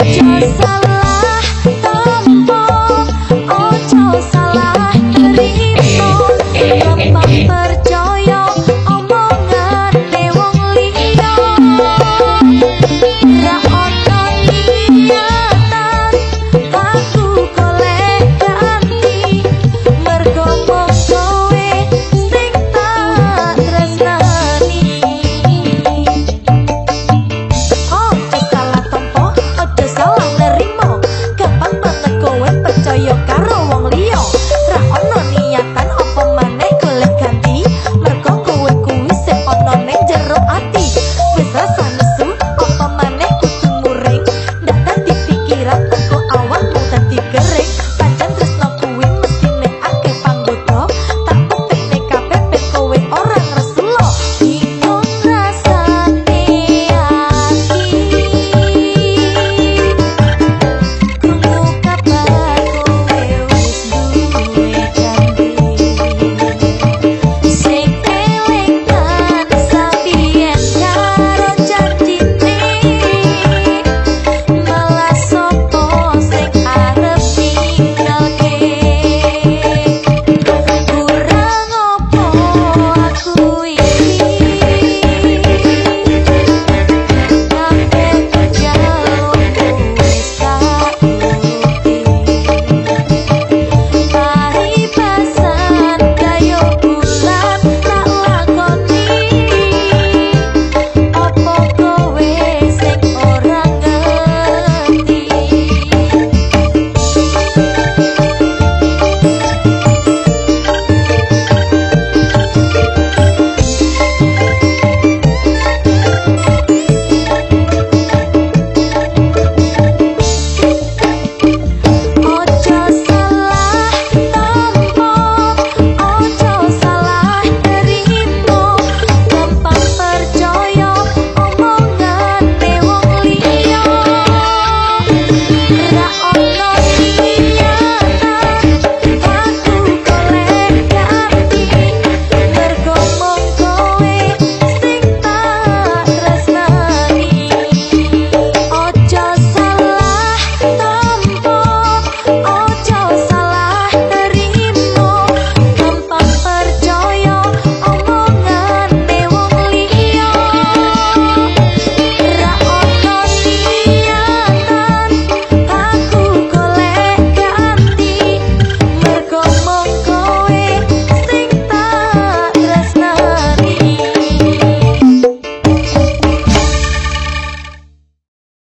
If you're